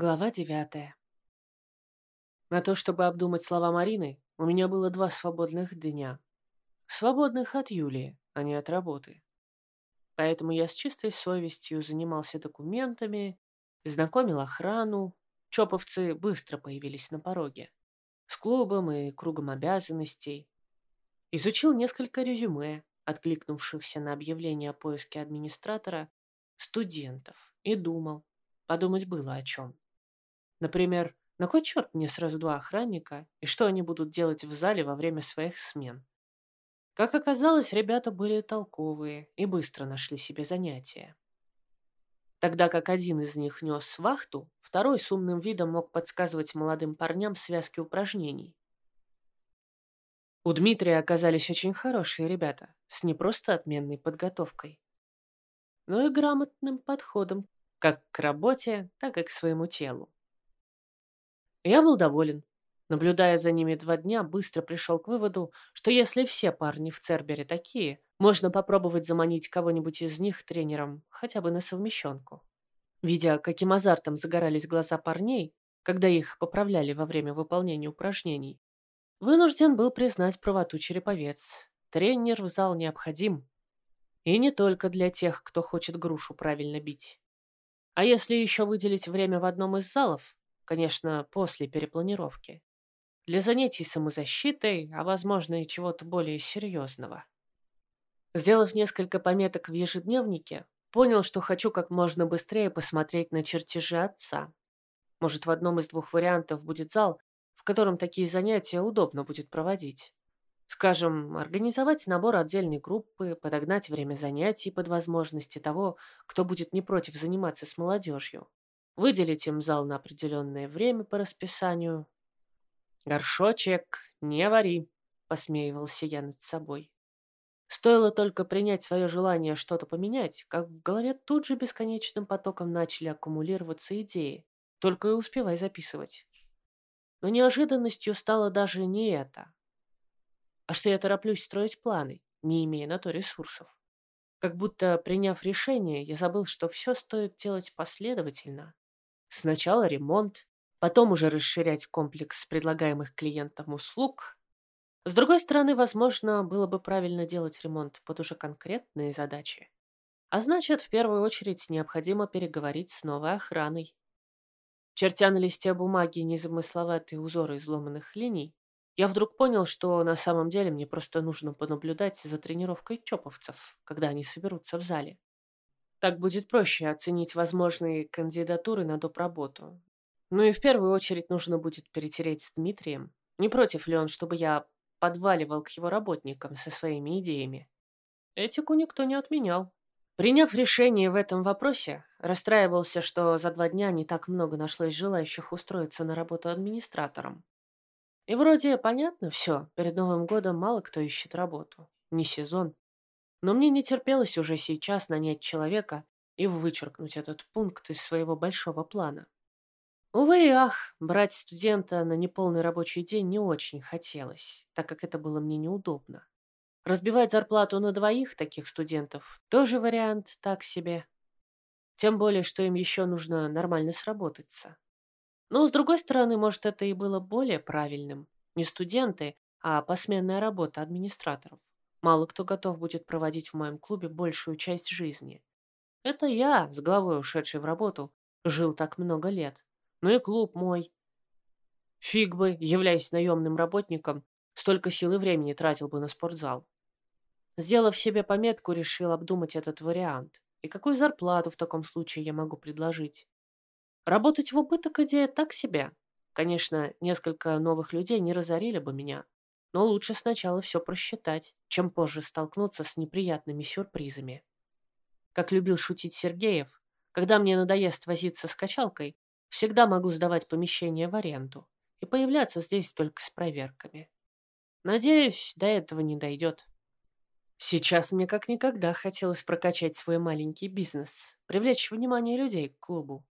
Глава девятая. На то, чтобы обдумать слова Марины, у меня было два свободных дня. Свободных от Юлии, а не от работы. Поэтому я с чистой совестью занимался документами, знакомил охрану. Чоповцы быстро появились на пороге. С клубом и кругом обязанностей. Изучил несколько резюме, откликнувшихся на объявление о поиске администратора, студентов, и думал. Подумать было о чем. Например, на кой черт мне сразу два охранника, и что они будут делать в зале во время своих смен? Как оказалось, ребята были толковые и быстро нашли себе занятия. Тогда как один из них нес вахту, второй с умным видом мог подсказывать молодым парням связки упражнений. У Дмитрия оказались очень хорошие ребята, с не просто отменной подготовкой, но и грамотным подходом как к работе, так и к своему телу. Я был доволен. Наблюдая за ними два дня, быстро пришел к выводу, что если все парни в Цербере такие, можно попробовать заманить кого-нибудь из них тренером хотя бы на совмещенку. Видя, каким азартом загорались глаза парней, когда их поправляли во время выполнения упражнений, вынужден был признать правоту череповец. Тренер в зал необходим. И не только для тех, кто хочет грушу правильно бить. А если еще выделить время в одном из залов, Конечно, после перепланировки. Для занятий самозащитой, а возможно и чего-то более серьезного. Сделав несколько пометок в ежедневнике, понял, что хочу как можно быстрее посмотреть на чертежи отца. Может, в одном из двух вариантов будет зал, в котором такие занятия удобно будет проводить. Скажем, организовать набор отдельной группы, подогнать время занятий под возможности того, кто будет не против заниматься с молодежью. Выделить им зал на определенное время по расписанию. «Горшочек, не вари», — посмеивался я над собой. Стоило только принять свое желание что-то поменять, как в голове тут же бесконечным потоком начали аккумулироваться идеи, только и успевай записывать. Но неожиданностью стало даже не это, а что я тороплюсь строить планы, не имея на то ресурсов. Как будто, приняв решение, я забыл, что все стоит делать последовательно, Сначала ремонт, потом уже расширять комплекс предлагаемых клиентам услуг. С другой стороны, возможно, было бы правильно делать ремонт под уже конкретные задачи. А значит, в первую очередь необходимо переговорить с новой охраной. Чертя на листе бумаги незамысловатые узоры изломанных линий, я вдруг понял, что на самом деле мне просто нужно понаблюдать за тренировкой чоповцев, когда они соберутся в зале. Так будет проще оценить возможные кандидатуры на доп. работу. Ну и в первую очередь нужно будет перетереть с Дмитрием. Не против ли он, чтобы я подваливал к его работникам со своими идеями? Этику никто не отменял. Приняв решение в этом вопросе, расстраивался, что за два дня не так много нашлось желающих устроиться на работу администратором. И вроде понятно все, перед Новым годом мало кто ищет работу. Не сезон. Но мне не терпелось уже сейчас нанять человека и вычеркнуть этот пункт из своего большого плана. Увы и ах, брать студента на неполный рабочий день не очень хотелось, так как это было мне неудобно. Разбивать зарплату на двоих таких студентов – тоже вариант так себе. Тем более, что им еще нужно нормально сработаться. Но, с другой стороны, может, это и было более правильным. Не студенты, а посменная работа администраторов. Мало кто готов будет проводить в моем клубе большую часть жизни. Это я, с головой ушедший в работу, жил так много лет. Ну и клуб мой. Фиг бы, являясь наемным работником, столько сил и времени тратил бы на спортзал. Сделав себе пометку, решил обдумать этот вариант. И какую зарплату в таком случае я могу предложить? Работать в убыток идея так себе. Конечно, несколько новых людей не разорили бы меня, но лучше сначала все просчитать, чем позже столкнуться с неприятными сюрпризами. Как любил шутить Сергеев, когда мне надоест возиться с качалкой, всегда могу сдавать помещение в аренду и появляться здесь только с проверками. Надеюсь, до этого не дойдет. Сейчас мне как никогда хотелось прокачать свой маленький бизнес, привлечь внимание людей к клубу,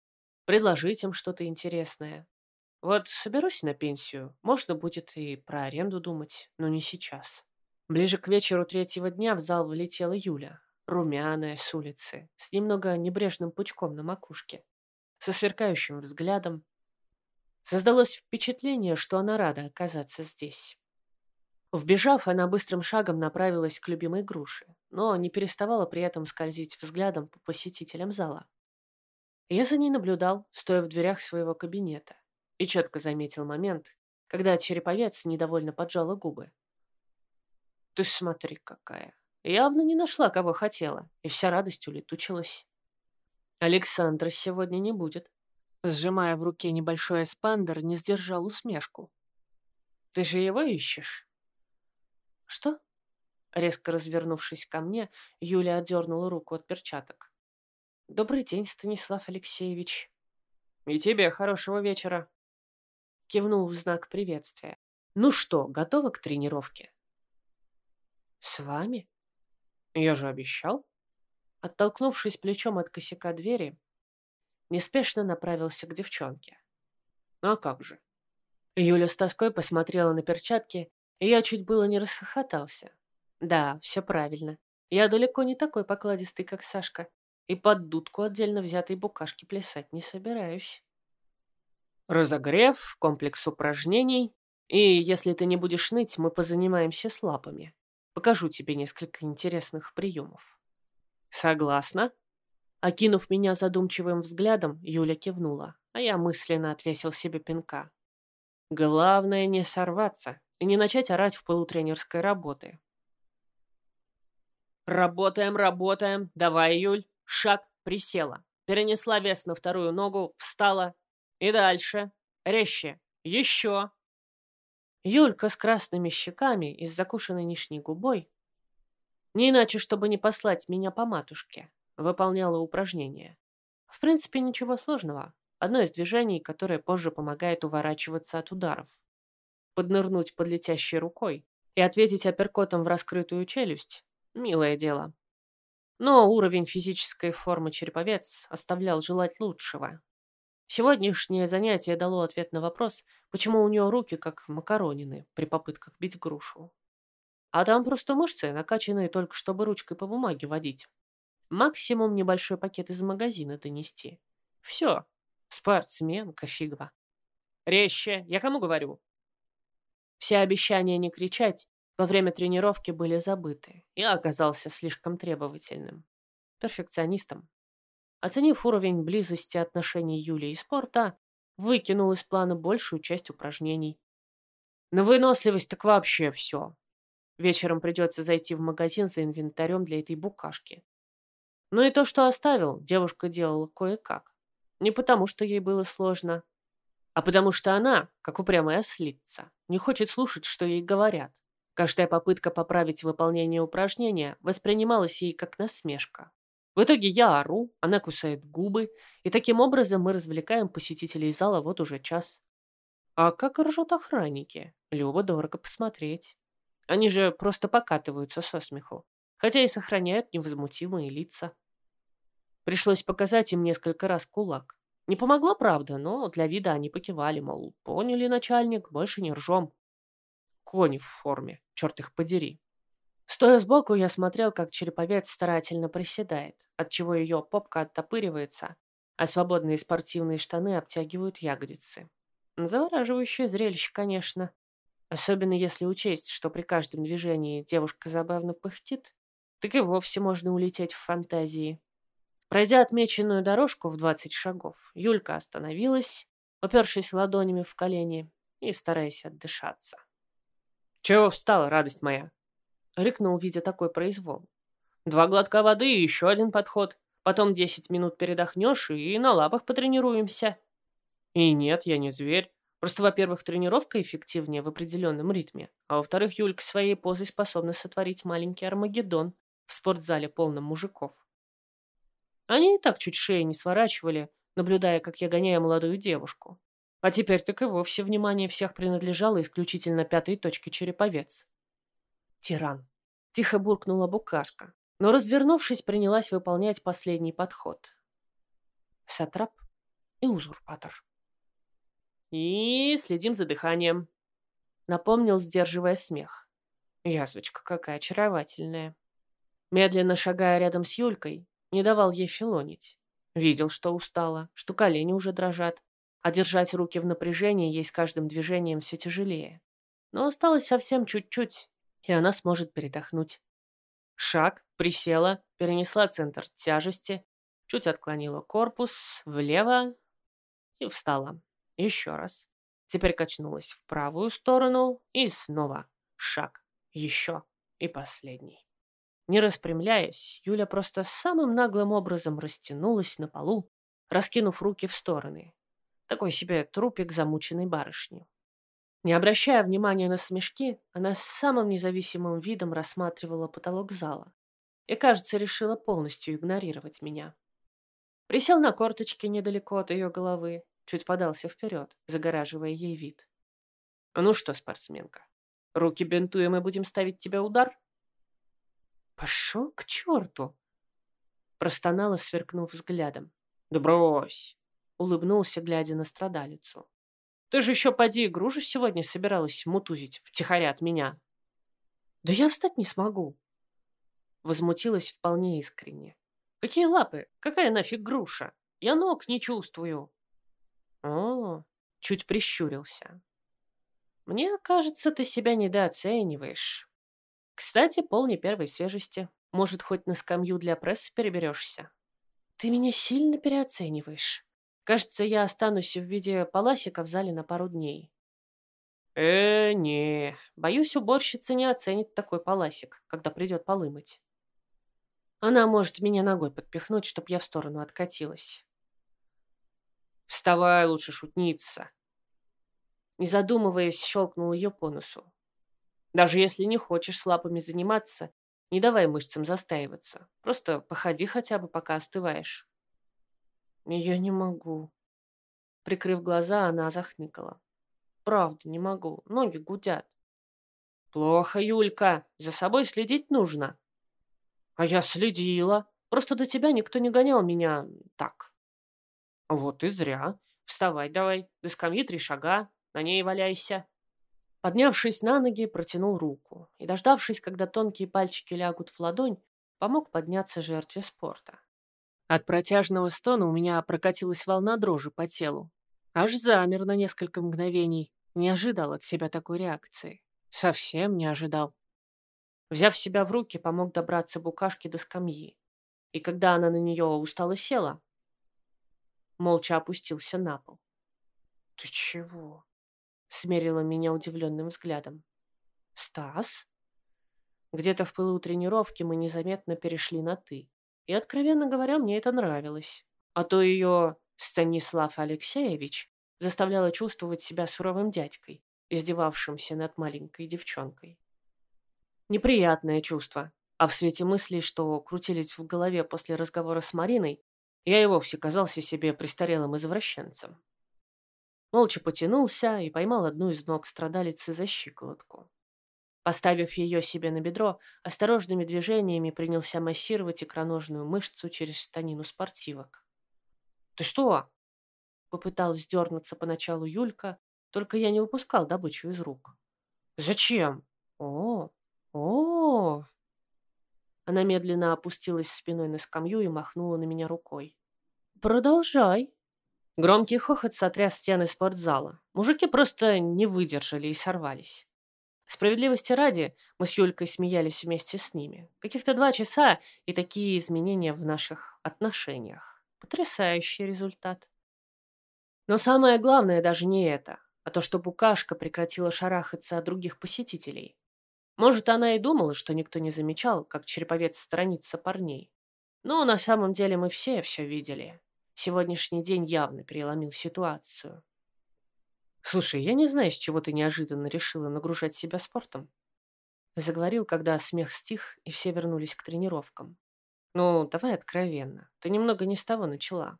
предложить им что-то интересное, вот соберусь на пенсию, можно будет и про аренду думать, но не сейчас. Ближе к вечеру третьего дня в зал влетела Юля, румяная с улицы, с немного небрежным пучком на макушке. со сверкающим взглядом. Создалось впечатление, что она рада оказаться здесь. Вбежав, она быстрым шагом направилась к любимой груше, но не переставала при этом скользить взглядом по посетителям зала. Я за ней наблюдал, стоя в дверях своего кабинета, и четко заметил момент, когда череповец недовольно поджала губы. «Ты смотри какая! Явно не нашла, кого хотела, и вся радость улетучилась. Александра сегодня не будет». Сжимая в руке небольшой эспандер, не сдержал усмешку. «Ты же его ищешь?» «Что?» Резко развернувшись ко мне, Юля отдернула руку от перчаток. «Добрый день, Станислав Алексеевич». «И тебе хорошего вечера». Кивнул в знак приветствия. «Ну что, готова к тренировке?» «С вами?» «Я же обещал». Оттолкнувшись плечом от косяка двери, неспешно направился к девчонке. «Ну а как же?» Юля с тоской посмотрела на перчатки, и я чуть было не расхохотался. Да, все правильно. Я далеко не такой покладистый, как Сашка, и под дудку отдельно взятой букашки плясать не собираюсь. Разогрев, комплекс упражнений, и если ты не будешь ныть, мы позанимаемся с лапами. Покажу тебе несколько интересных приемов. Согласна? Окинув меня задумчивым взглядом, Юля кивнула, а я мысленно отвесил себе пинка. Главное не сорваться и не начать орать в полутренерской работы. Работаем, работаем. Давай, Юль. Шаг, присела. Перенесла вес на вторую ногу, встала. И дальше. Резче. Еще. Юлька с красными щеками и с закушенной нижней губой, не иначе, чтобы не послать меня по матушке, выполняла упражнение. В принципе, ничего сложного. Одно из движений, которое позже помогает уворачиваться от ударов. Поднырнуть под летящей рукой и ответить апперкотом в раскрытую челюсть – милое дело. Но уровень физической формы череповец оставлял желать лучшего. Сегодняшнее занятие дало ответ на вопрос, почему у нее руки как макаронины при попытках бить грушу. А там просто мышцы, накачанные только чтобы ручкой по бумаге водить. Максимум небольшой пакет из магазина донести. Все. Спортсменка фигва. Резче. Я кому говорю? Все обещания не кричать во время тренировки были забыты. Я оказался слишком требовательным. Перфекционистом. Оценив уровень близости отношений Юли и спорта, выкинул из плана большую часть упражнений. На выносливость так вообще все. Вечером придется зайти в магазин за инвентарем для этой букашки. Но и то, что оставил, девушка делала кое-как. Не потому, что ей было сложно, а потому что она, как упрямая ослица, не хочет слушать, что ей говорят. Каждая попытка поправить выполнение упражнения воспринималась ей как насмешка. В итоге я ору, она кусает губы, и таким образом мы развлекаем посетителей зала вот уже час. А как ржут охранники? Любо дорого посмотреть. Они же просто покатываются со смеху, хотя и сохраняют невозмутимые лица. Пришлось показать им несколько раз кулак. Не помогло, правда, но для вида они покивали, мол, поняли, начальник, больше не ржем. Кони в форме, черт их подери. Стоя сбоку, я смотрел, как череповец старательно приседает, отчего ее попка оттопыривается, а свободные спортивные штаны обтягивают ягодицы. Завораживающее зрелище, конечно. Особенно если учесть, что при каждом движении девушка забавно пыхтит, так и вовсе можно улететь в фантазии. Пройдя отмеченную дорожку в 20 шагов, Юлька остановилась, упершись ладонями в колени и стараясь отдышаться. «Чего встала, радость моя?» — рыкнул, видя такой произвол. «Два глотка воды и еще один подход. Потом десять минут передохнешь и на лапах потренируемся». «И нет, я не зверь. Просто, во-первых, тренировка эффективнее в определенном ритме, а во-вторых, Юлька своей позой способна сотворить маленький Армагеддон в спортзале полном мужиков. Они и так чуть шеи не сворачивали, наблюдая, как я гоняю молодую девушку. А теперь так и вовсе внимание всех принадлежало исключительно пятой точке череповец. Тиран. Тихо буркнула букашка, но, развернувшись, принялась выполнять последний подход. Сатрап и узурпатор. И следим за дыханием. Напомнил, сдерживая смех. Язвочка какая очаровательная. Медленно шагая рядом с Юлькой, не давал ей филонить. Видел, что устала, что колени уже дрожат, а держать руки в напряжении ей с каждым движением все тяжелее. Но осталось совсем чуть-чуть, и она сможет передохнуть. Шаг, присела, перенесла центр тяжести, чуть отклонила корпус влево и встала. Еще раз. Теперь качнулась в правую сторону и снова шаг. Еще и последний. Не распрямляясь, Юля просто самым наглым образом растянулась на полу, раскинув руки в стороны. Такой себе трупик замученной барышни. Не обращая внимания на смешки, она с самым независимым видом рассматривала потолок зала и, кажется, решила полностью игнорировать меня. Присел на корточки недалеко от ее головы, чуть подался вперед, загораживая ей вид. «Ну что, спортсменка, руки бинтуем и будем ставить тебе удар?» «Пошел к черту!» Простонала, сверкнув взглядом. «Да брось!» Улыбнулся, глядя на страдалицу. «Ты же еще поди грушу сегодня собиралась мутузить втихаря от меня!» «Да я встать не смогу!» Возмутилась вполне искренне. «Какие лапы? Какая нафиг груша? Я ног не чувствую!» «О!» Чуть прищурился. «Мне кажется, ты себя недооцениваешь. Кстати, пол не первой свежести. Может, хоть на скамью для прессы переберешься? Ты меня сильно переоцениваешь. Кажется, я останусь в виде паласика в зале на пару дней. Э, не. Боюсь, уборщица не оценит такой паласик, когда придет полы мыть. Она может меня ногой подпихнуть, чтоб я в сторону откатилась. Вставай лучше, шутница. Не задумываясь, щелкнул ее по носу. Даже если не хочешь с лапами заниматься, не давай мышцам застаиваться. Просто походи хотя бы, пока остываешь. Я не могу. Прикрыв глаза, она захныкала. Правда, не могу. Ноги гудят. Плохо, Юлька. За собой следить нужно. А я следила. Просто до тебя никто не гонял меня так. Вот и зря. Вставай давай. До скамьи три шага. На ней валяйся. Поднявшись на ноги, протянул руку и, дождавшись, когда тонкие пальчики лягут в ладонь, помог подняться жертве спорта. От протяжного стона у меня прокатилась волна дрожи по телу. Аж замер на несколько мгновений. Не ожидал от себя такой реакции. Совсем не ожидал. Взяв себя в руки, помог добраться букашки до скамьи. И когда она на нее устало села, молча опустился на пол. «Ты чего?» смерила меня удивленным взглядом. «Стас?» Где-то в пылу тренировки мы незаметно перешли на «ты». И, откровенно говоря, мне это нравилось. А то ее Станислав Алексеевич заставляла чувствовать себя суровым дядькой, издевавшимся над маленькой девчонкой. Неприятное чувство, а в свете мыслей, что крутились в голове после разговора с Мариной, я и вовсе казался себе престарелым извращенцем молча потянулся и поймал одну из ног страдалицы за щиколотку. Поставив ее себе на бедро, осторожными движениями принялся массировать икроножную мышцу через штанину спортивок. «Ты что?» Попыталась дернуться поначалу Юлька, только я не выпускал добычу из рук. «Зачем?» «О, о, Она медленно опустилась спиной на скамью и махнула на меня рукой. «Продолжай», Громкий хохот сотряс стены спортзала. Мужики просто не выдержали и сорвались. Справедливости ради, мы с Юлькой смеялись вместе с ними. Каких-то два часа и такие изменения в наших отношениях. Потрясающий результат. Но самое главное даже не это, а то, что Букашка прекратила шарахаться от других посетителей. Может, она и думала, что никто не замечал, как череповец сторонится парней. Но на самом деле мы все все видели. Сегодняшний день явно переломил ситуацию. «Слушай, я не знаю, с чего ты неожиданно решила нагружать себя спортом?» Заговорил, когда смех стих, и все вернулись к тренировкам. «Ну, давай откровенно. Ты немного не с того начала.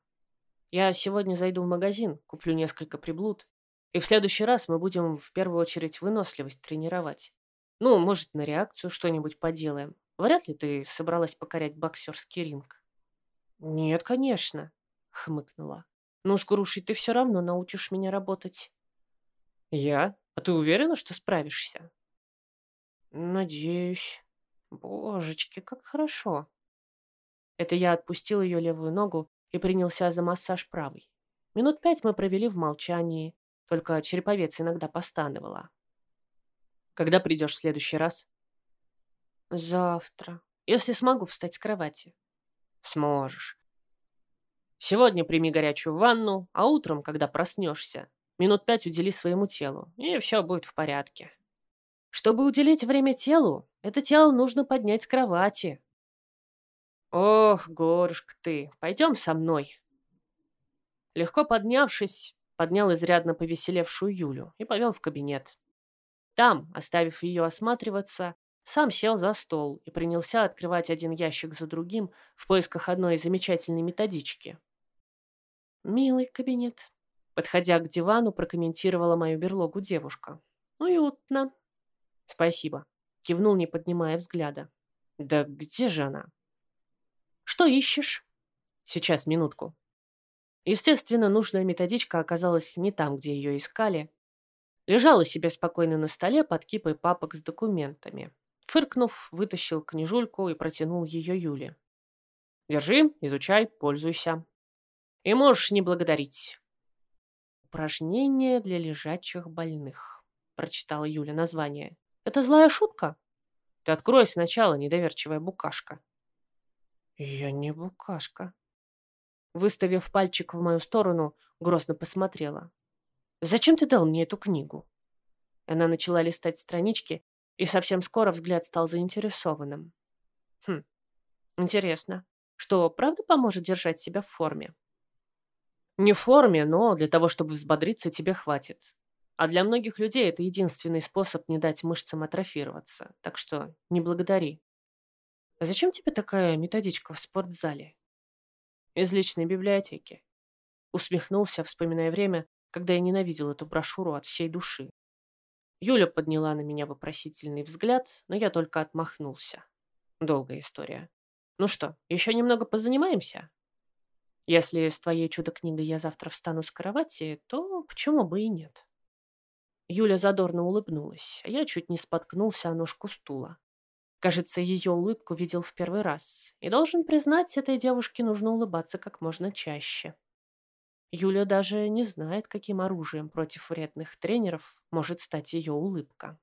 Я сегодня зайду в магазин, куплю несколько приблуд, и в следующий раз мы будем в первую очередь выносливость тренировать. Ну, может, на реакцию что-нибудь поделаем. Вряд ли ты собралась покорять боксерский ринг». «Нет, конечно», хмыкнула. «Ну, с грушей ты все равно научишь меня работать». «Я? А ты уверена, что справишься?» «Надеюсь. Божечки, как хорошо». Это я отпустил ее левую ногу и принялся за массаж правой. Минут пять мы провели в молчании, только череповец иногда постановала. «Когда придешь в следующий раз?» «Завтра, если смогу встать с кровати». «Сможешь. Сегодня прими горячую ванну, а утром, когда проснешься, минут пять удели своему телу, и все будет в порядке». Чтобы уделить время телу, это тело нужно поднять с кровати. Ох, горюшка ты, пойдем со мной. Легко поднявшись, поднял изрядно повеселевшую Юлю и повел в кабинет. Там, оставив ее осматриваться, сам сел за стол и принялся открывать один ящик за другим в поисках одной замечательной методички. «Милый кабинет», — подходя к дивану, прокомментировала мою берлогу девушка. «Уютно». «Спасибо», — кивнул, не поднимая взгляда. «Да где же она?» «Что ищешь?» «Сейчас, минутку». Естественно, нужная методичка оказалась не там, где ее искали. Лежала себе спокойно на столе под кипой папок с документами. Фыркнув, вытащил книжульку и протянул ее Юле. «Держи, изучай, пользуйся. И можешь не благодарить». «Упражнение для лежачих больных», — прочитала Юля название. Это злая шутка? Ты открой сначала, недоверчивая букашка. Я не букашка. Выставив пальчик в мою сторону, грозно посмотрела. Зачем ты дал мне эту книгу? Она начала листать странички, и совсем скоро взгляд стал заинтересованным. Хм, интересно, что правда поможет держать себя в форме? Не в форме, но для того, чтобы взбодриться, тебе хватит. А для многих людей это единственный способ не дать мышцам атрофироваться. Так что не благодари. А зачем тебе такая методичка в спортзале? Из личной библиотеки. Усмехнулся, вспоминая время, когда я ненавидел эту брошюру от всей души. Юля подняла на меня вопросительный взгляд, но я только отмахнулся. Долгая история. Ну что, еще немного позанимаемся? Если с твоей чудо-книгой я завтра встану с кровати, то почему бы и нет? Юля задорно улыбнулась, а я чуть не споткнулся о ножку стула. Кажется, ее улыбку видел в первый раз, и должен признать, этой девушке нужно улыбаться как можно чаще. Юля даже не знает, каким оружием против вредных тренеров может стать ее улыбка.